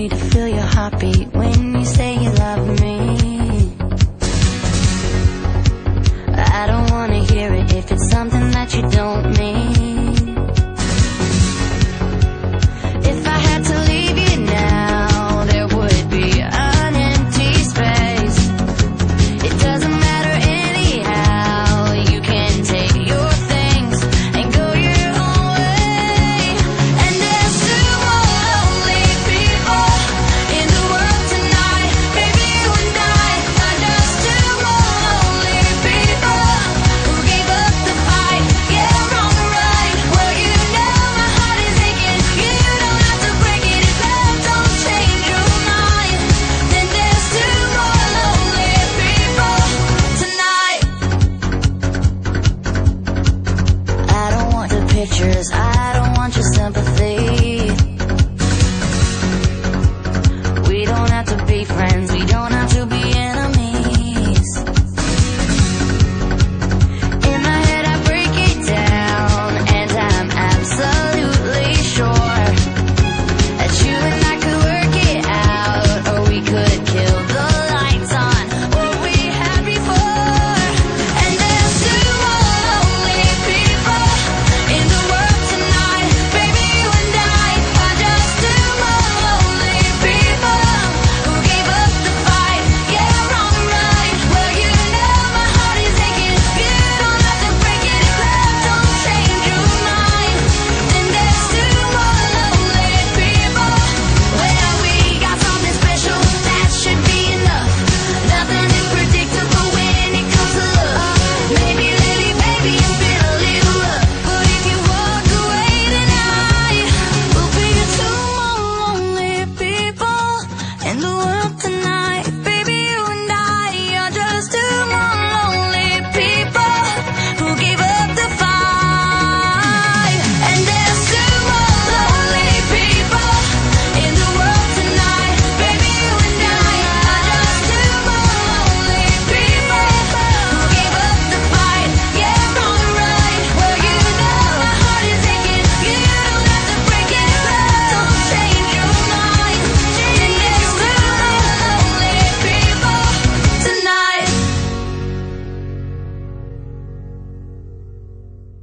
me to feel your heartbeat when pictures. I don't want your sympathy.